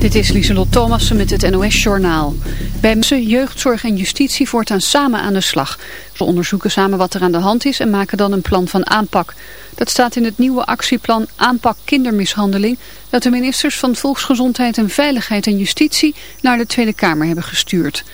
Dit is Lieselot Thomassen met het NOS-journaal. Bij mensen, jeugdzorg en justitie voortaan samen aan de slag. Ze onderzoeken samen wat er aan de hand is en maken dan een plan van aanpak. Dat staat in het nieuwe actieplan Aanpak Kindermishandeling... dat de ministers van Volksgezondheid en Veiligheid en Justitie naar de Tweede Kamer hebben gestuurd.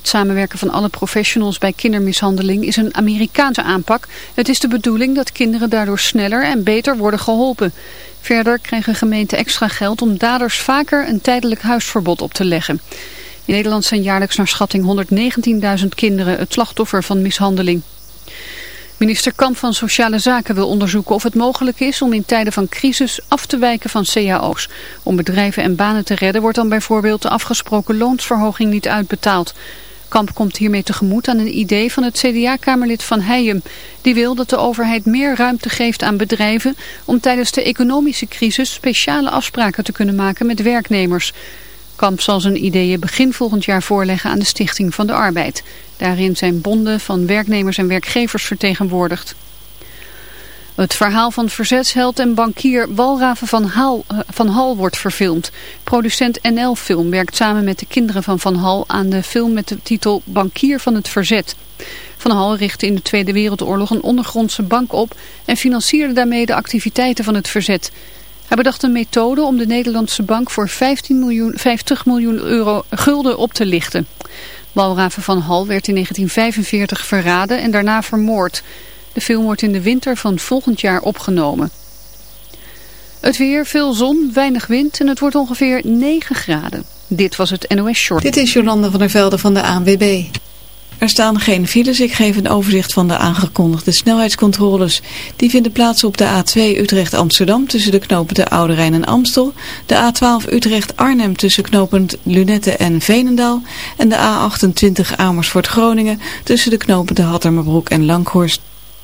Het samenwerken van alle professionals bij kindermishandeling is een Amerikaanse aanpak. Het is de bedoeling dat kinderen daardoor sneller en beter worden geholpen. Verder krijgen gemeenten extra geld om daders vaker een tijdelijk huisverbod op te leggen. In Nederland zijn jaarlijks naar schatting 119.000 kinderen het slachtoffer van mishandeling. Minister Kamp van Sociale Zaken wil onderzoeken of het mogelijk is om in tijden van crisis af te wijken van cao's. Om bedrijven en banen te redden wordt dan bijvoorbeeld de afgesproken loonsverhoging niet uitbetaald. Kamp komt hiermee tegemoet aan een idee van het CDA-kamerlid Van Heijem. Die wil dat de overheid meer ruimte geeft aan bedrijven om tijdens de economische crisis speciale afspraken te kunnen maken met werknemers. Kamp zal zijn ideeën begin volgend jaar voorleggen aan de Stichting van de Arbeid. Daarin zijn bonden van werknemers en werkgevers vertegenwoordigd. Het verhaal van verzetsheld en bankier Walraven van, Hal, eh, van Hal wordt verfilmd. Producent NL Film werkt samen met de kinderen van Van Hal aan de film met de titel Bankier van het Verzet. Van Hal richtte in de Tweede Wereldoorlog een ondergrondse bank op en financierde daarmee de activiteiten van het verzet. Hij bedacht een methode om de Nederlandse bank voor 15 miljoen, 50 miljoen euro gulden op te lichten. Walraven van Hal werd in 1945 verraden en daarna vermoord. De film wordt in de winter van volgend jaar opgenomen. Het weer, veel zon, weinig wind en het wordt ongeveer 9 graden. Dit was het NOS Short. Dit is Jolanda van der Velde van de ANWB. Er staan geen files. Ik geef een overzicht van de aangekondigde snelheidscontroles. Die vinden plaats op de A2 Utrecht-Amsterdam tussen de knopen de Oude Rijn en Amstel. De A12 Utrecht-Arnhem tussen knopend Lunette en Veenendaal. En de A28 Amersfoort-Groningen tussen de knopen de Hattermerbroek en Langhorst.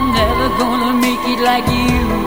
I'm never gonna make it like you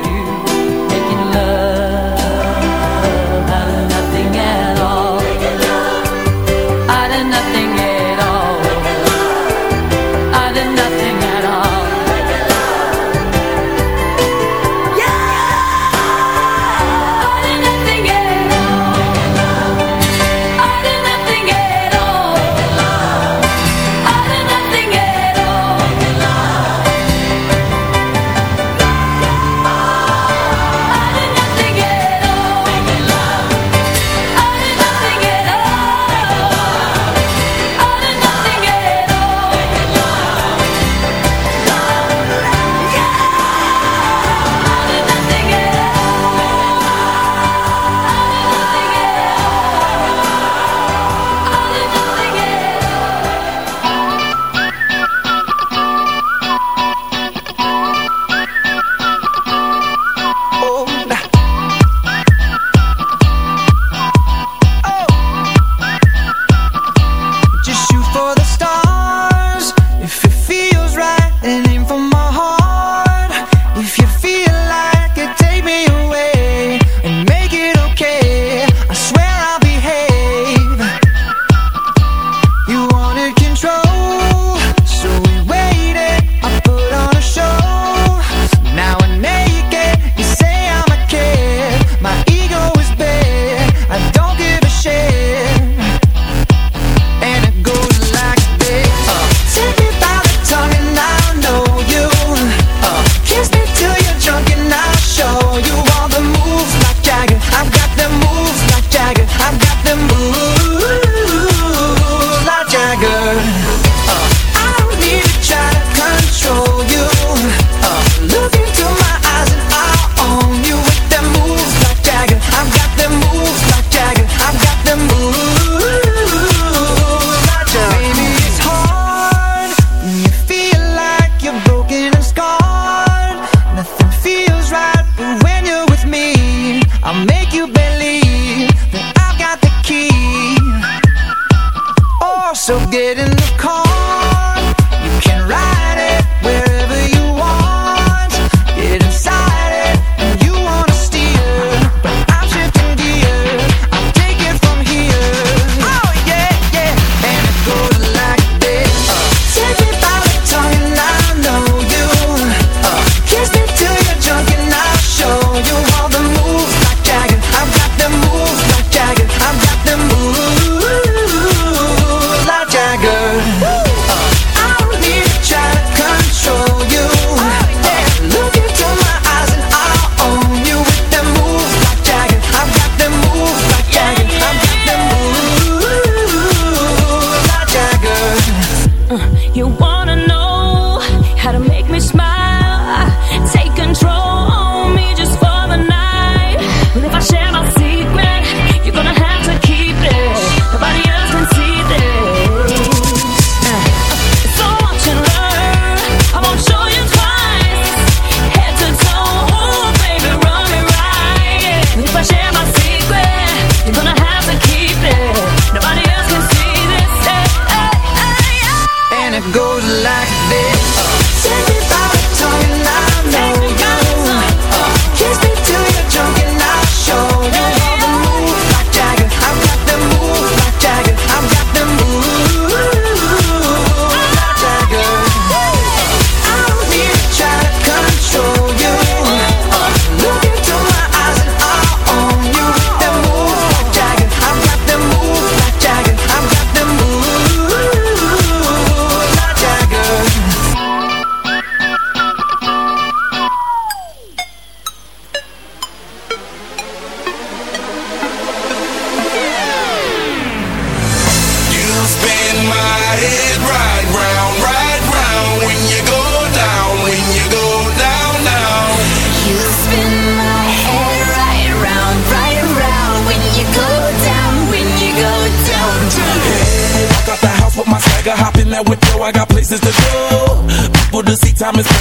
goes like this.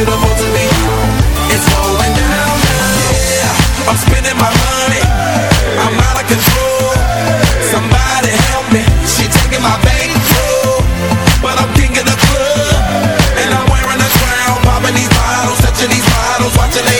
Beautiful to be it's going down. I'm spending my money. I'm out of control. Somebody help me. She taking my bankroll, but I'm king of the club, and I'm wearing a crown, these bottles, touching these bottles, watching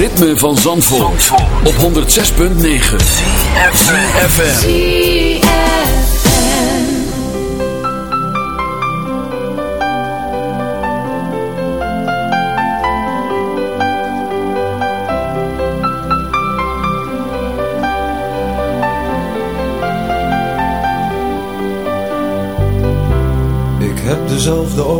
Ritme van Zandvoort, op 106.9 CFFM Ik heb dezelfde ogen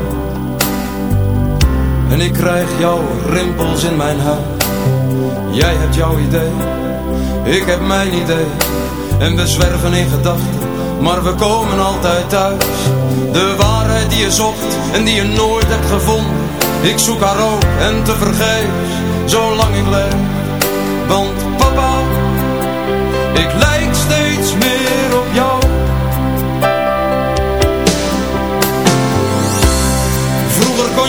En ik krijg jouw rimpels in mijn huid Jij hebt jouw idee Ik heb mijn idee. En we zwerven in gedachten Maar we komen altijd thuis. De waarheid die je zocht En die je nooit hebt gevonden. Ik zoek haar ook en te vergeefs Zolang ik leef. Want papa Ik lijk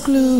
glue.